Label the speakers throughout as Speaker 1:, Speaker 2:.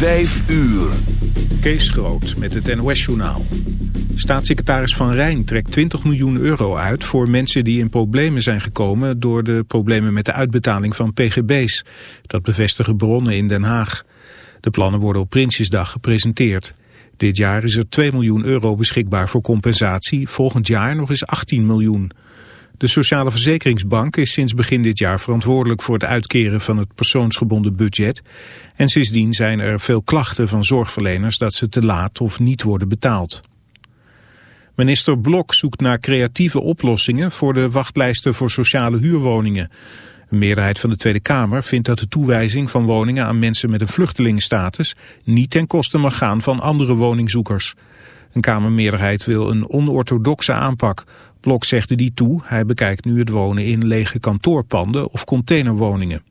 Speaker 1: Vijf uur.
Speaker 2: Kees Groot met het NOS-journaal. Staatssecretaris Van Rijn trekt 20 miljoen euro uit voor mensen die in problemen zijn gekomen door de problemen met de uitbetaling van pgb's. Dat bevestigen bronnen in Den Haag. De plannen worden op Prinsjesdag gepresenteerd. Dit jaar is er 2 miljoen euro beschikbaar voor compensatie, volgend jaar nog eens 18 miljoen. De Sociale Verzekeringsbank is sinds begin dit jaar verantwoordelijk voor het uitkeren van het persoonsgebonden budget. En sindsdien zijn er veel klachten van zorgverleners dat ze te laat of niet worden betaald. Minister Blok zoekt naar creatieve oplossingen voor de wachtlijsten voor sociale huurwoningen. Een meerderheid van de Tweede Kamer vindt dat de toewijzing van woningen aan mensen met een vluchtelingenstatus niet ten koste mag gaan van andere woningzoekers. Een Kamermeerderheid wil een onorthodoxe aanpak. Blok zegde die toe. Hij bekijkt nu het wonen in lege kantoorpanden of containerwoningen.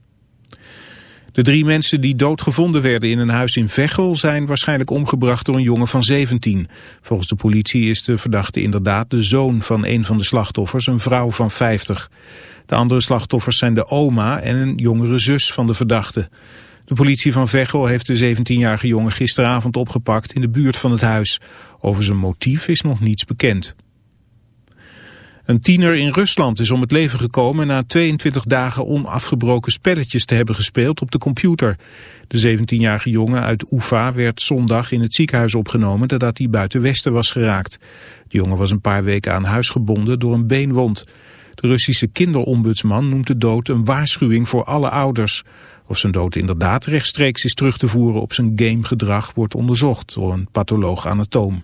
Speaker 2: De drie mensen die doodgevonden werden in een huis in Veghel zijn waarschijnlijk omgebracht door een jongen van 17. Volgens de politie is de verdachte inderdaad de zoon van een van de slachtoffers, een vrouw van 50. De andere slachtoffers zijn de oma en een jongere zus van de verdachte. De politie van Veghel heeft de 17-jarige jongen gisteravond opgepakt in de buurt van het huis. Over zijn motief is nog niets bekend. Een tiener in Rusland is om het leven gekomen na 22 dagen onafgebroken spelletjes te hebben gespeeld op de computer. De 17-jarige jongen uit Ufa werd zondag in het ziekenhuis opgenomen nadat hij buiten Westen was geraakt. De jongen was een paar weken aan huis gebonden door een beenwond. De Russische kinderombudsman noemt de dood een waarschuwing voor alle ouders. Of zijn dood inderdaad rechtstreeks is terug te voeren op zijn gamegedrag wordt onderzocht door een patholoog anatoom.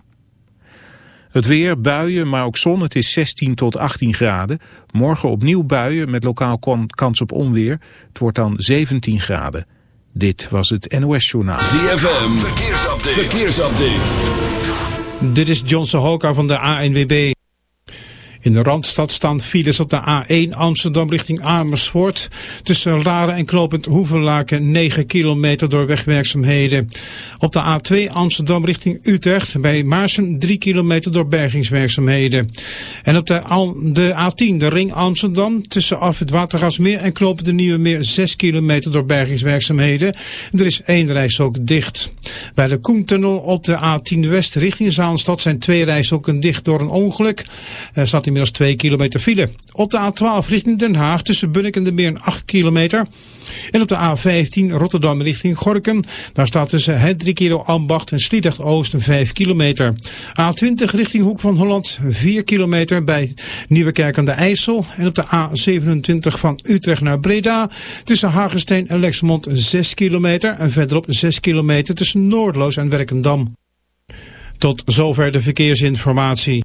Speaker 2: Het weer, buien, maar ook zon. Het is 16 tot 18 graden. Morgen opnieuw buien met lokaal kans op onweer. Het wordt dan 17 graden. Dit was het NOS Journaal.
Speaker 1: ZFM, verkeersupdate. verkeersupdate.
Speaker 3: Dit is John Sohoka van de ANWB. In de Randstad staan files op de A1 Amsterdam richting Amersfoort. Tussen Laren en Knopend Hoevenlaken 9 kilometer door wegwerkzaamheden. Op de A2 Amsterdam richting Utrecht bij Maarsen 3 kilometer door bergingswerkzaamheden. En op de, de A10 de ring Amsterdam tussen af het Watergasmeer en Knopend de Nieuwe Meer 6 kilometer door bergingswerkzaamheden. Er is één reis dicht. Bij de Koentunnel op de A10 West richting Zaanstad zijn twee rijstroken dicht door een ongeluk. Er staat inmiddels 2 kilometer file. Op de A12 richting Den Haag tussen Bunnik en de Meer 8 kilometer. En op de A15 Rotterdam richting Gorkum. Daar staat tussen het kilo Ambacht en Sliedrecht Oost 5 kilometer. A20 richting Hoek van Holland 4 kilometer bij Nieuwekerk aan de IJssel. En op de A27 van Utrecht naar Breda tussen Hagensteen en Lexmond 6 kilometer. En verderop 6 kilometer tussen Noordloos en Werkendam. Tot zover de verkeersinformatie.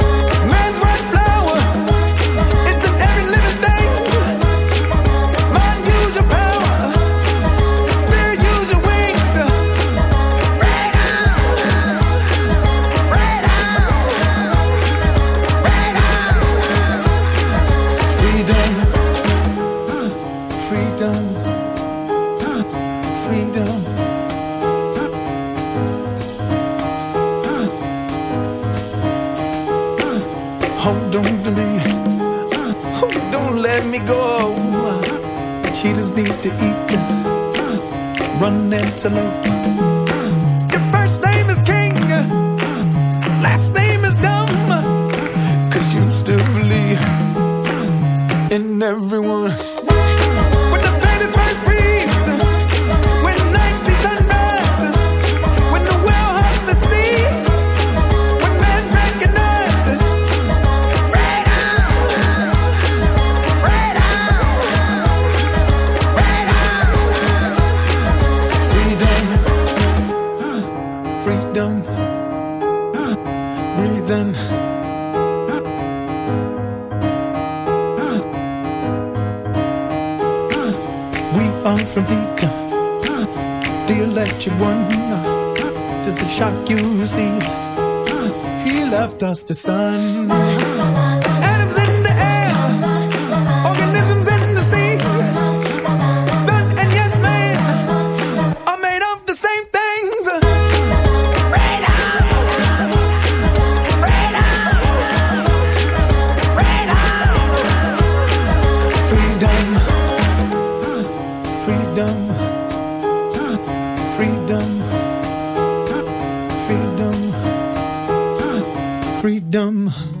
Speaker 4: freedom.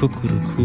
Speaker 5: Kukuruku.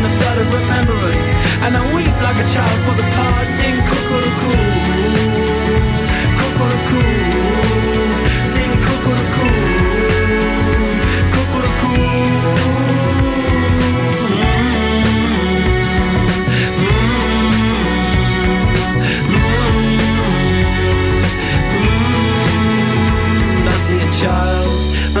Speaker 5: on the flood of remembrance And I weep like a child for the passing in Cuckoo Cuckoo Cuckoo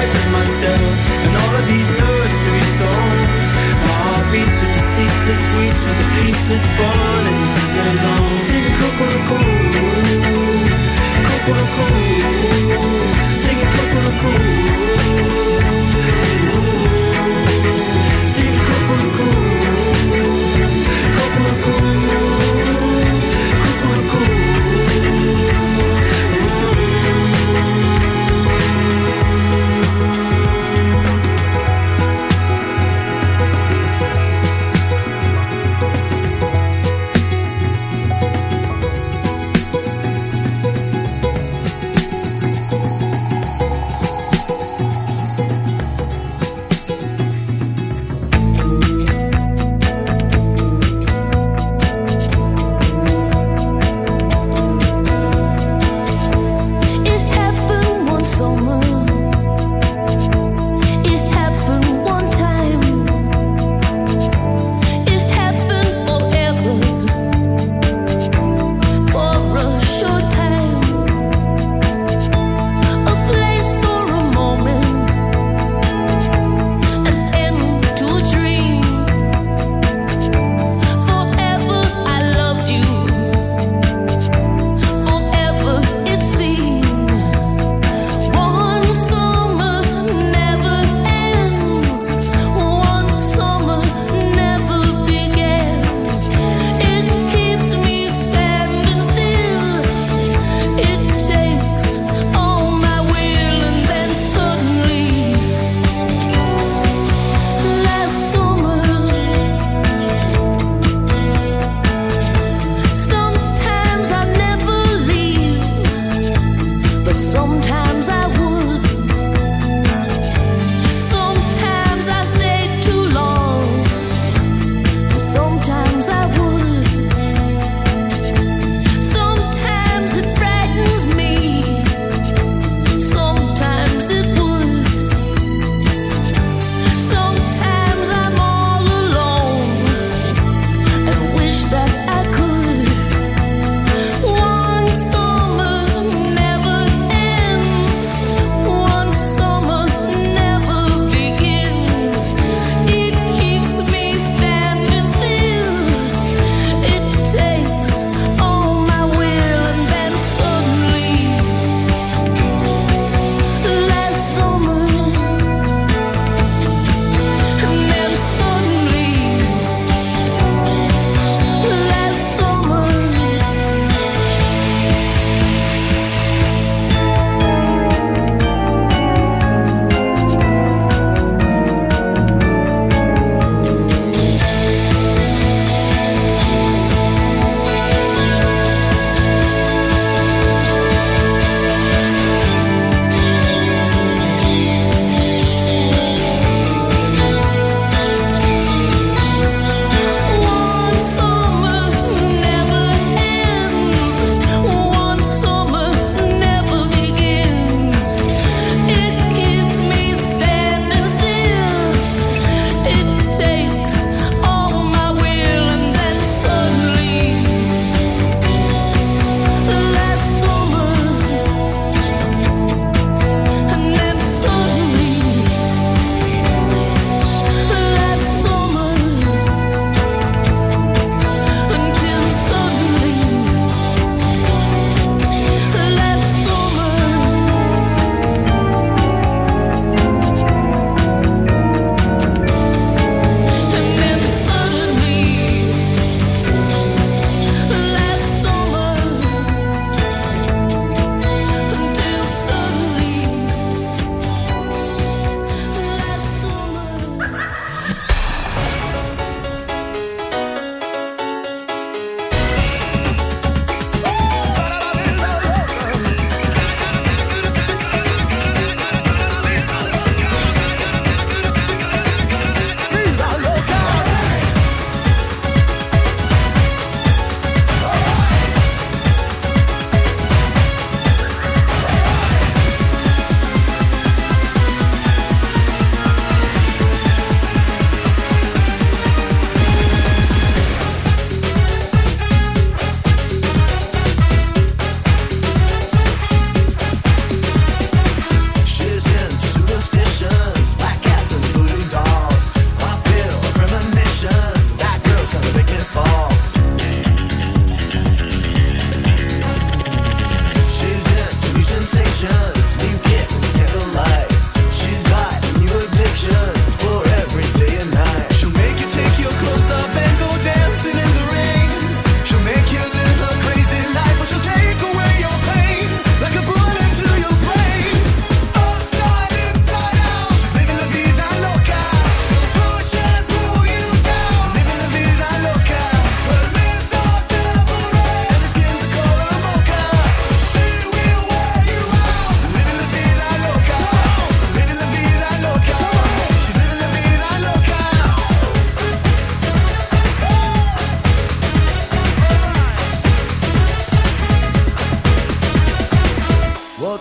Speaker 5: of myself and all of these nursery songs. My heart beats with the ceaseless weeds, with the peaceless to belong. Sing cuckoo-cuckoo, cuckoo-cuckoo,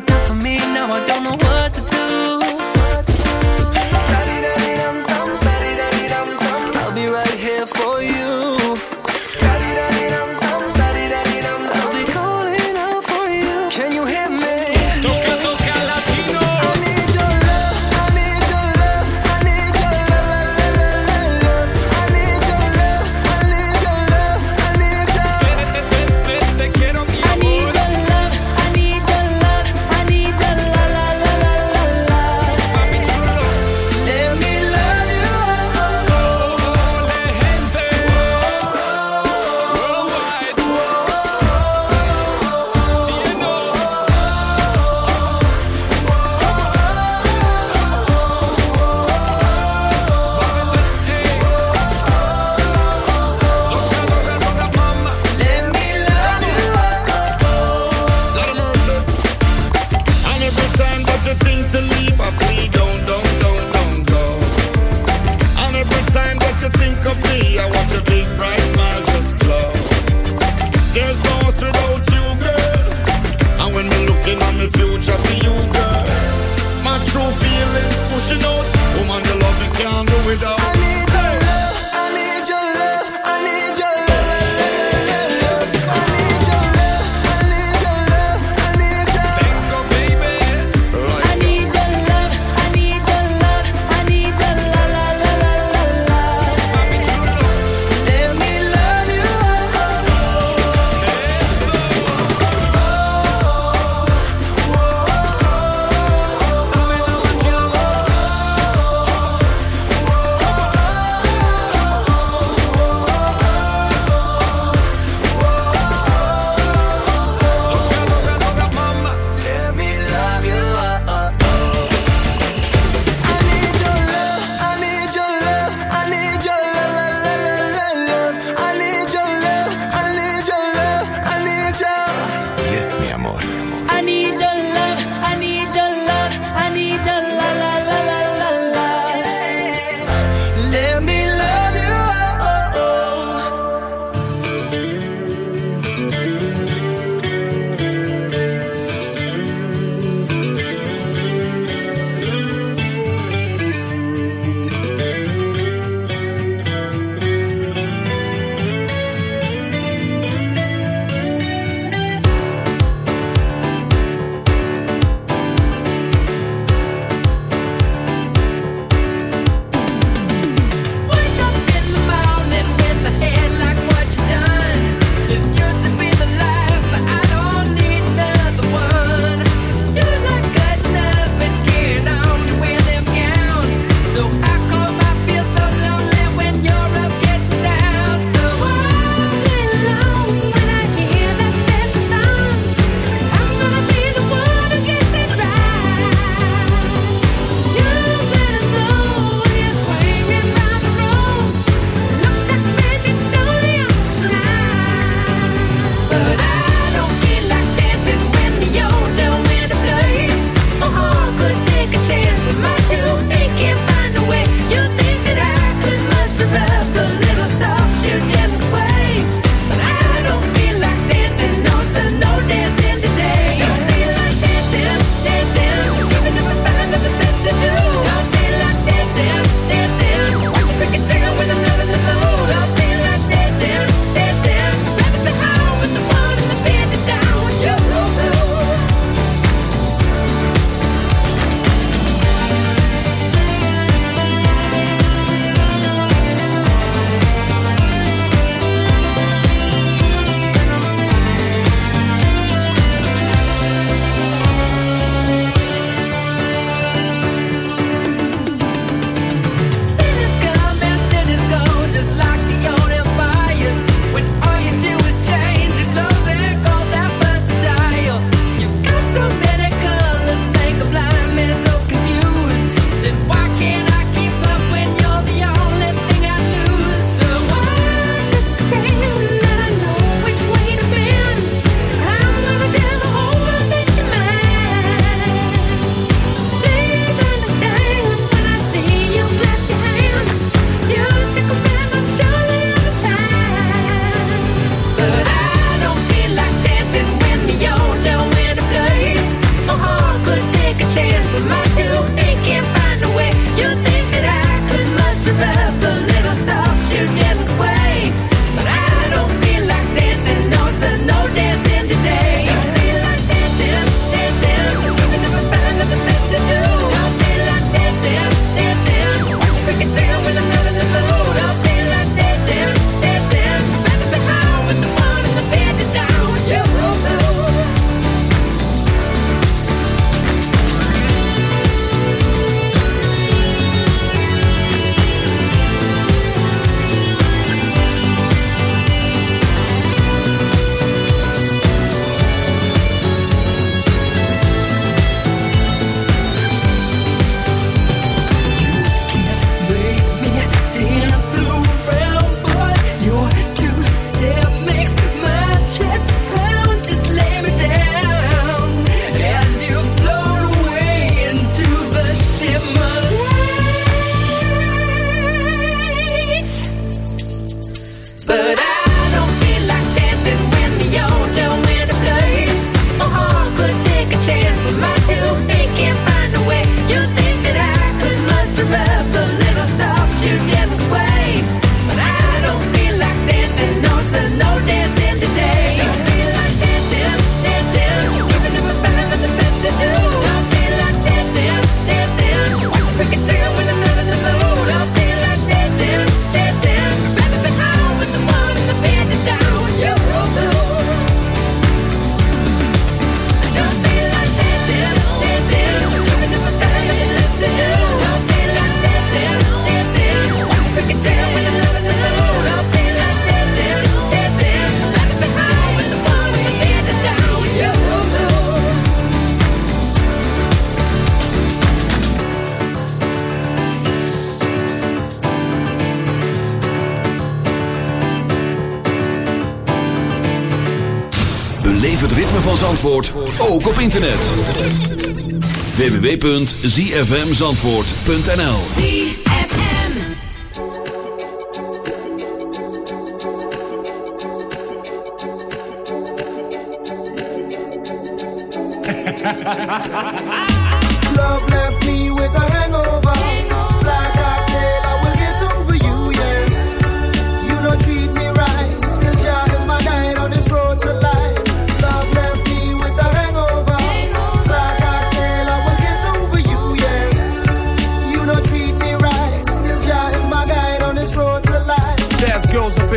Speaker 6: you
Speaker 7: done for me, now I don't know what
Speaker 1: internet. www.zfmzandvoort.nl
Speaker 8: ZFM.
Speaker 6: Love left me with a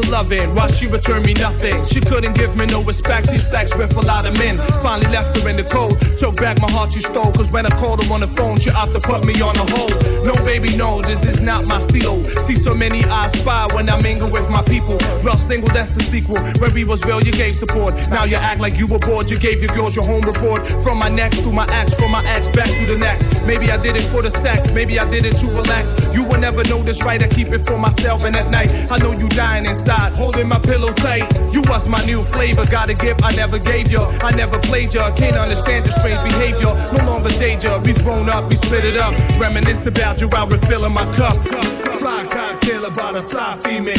Speaker 9: of loving while she returned me nothing. She couldn't give me no respect. She's flexed with a lot of men. Finally left her in the cold. Took back my heart she stole. Cause when I called her on the phone, she to put me on a hold. No, baby, no, this is not my steel. See so many eyes spy when I mingle with my people. Single, that's the sequel. Where we was real, you gave support. Now you act like you were bored. You gave your girls your home report. From my next to my ex, from my ex back to the next. Maybe I did it for the sex. Maybe I did it to relax. You will never know this right. I keep it for myself. And at night, I know you dying inside, holding my pillow tight. You was my new flavor. Got a gift I never gave you. I never played you. Can't understand your strange behavior. No longer danger. We grown up, we split it up. Reminisce about you while refilling my cup. Cocktail about a fly female.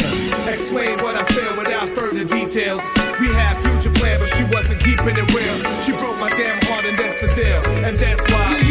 Speaker 9: Explain what I feel without further details. We had future plans, but she wasn't keeping it real. She broke my damn heart, and that's the deal. And that's why.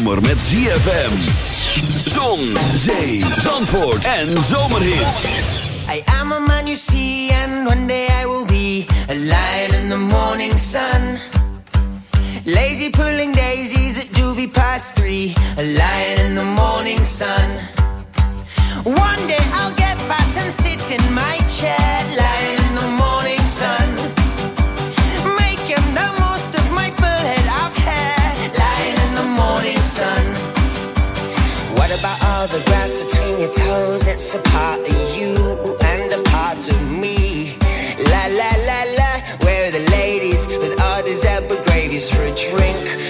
Speaker 1: zomer met ZFM. Zon, zee, zandvoort en zomerhits.
Speaker 10: I am a man you see, and one day I will be a lion in the morning sun. Lazy pulling daisies at doobie past three, a lion in the morning sun. One day I'll get fat and sit in my chair, lion It's a part of you and a part of me. La la la la, where are the ladies with all these apple gravies for a drink?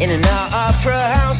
Speaker 10: in an opera house,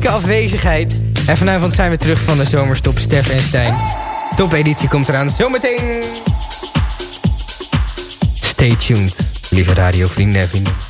Speaker 11: fysieke afwezigheid. En vanavond zijn we terug van de zomerstop Stef en Stijn. Top editie komt eraan zometeen. Stay tuned, lieve radiovrienden en vrienden.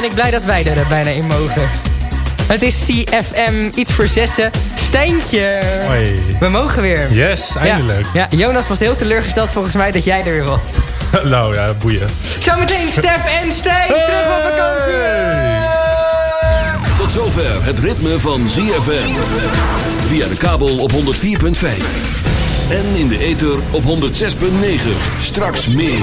Speaker 12: Ben ik blij dat wij er bijna in mogen. Het is CFM, iets voor zessen. Stijntje.
Speaker 13: Hoi.
Speaker 12: We mogen weer.
Speaker 13: Yes, eindelijk.
Speaker 12: Ja, ja, Jonas was heel teleurgesteld volgens mij dat jij er weer was.
Speaker 13: nou ja, boeien.
Speaker 12: Zometeen Stef en Stijn terug op vakantie.
Speaker 1: Tot zover het ritme van ZFM. Via de kabel op 104.5. En in de ether op 106.9. Straks meer.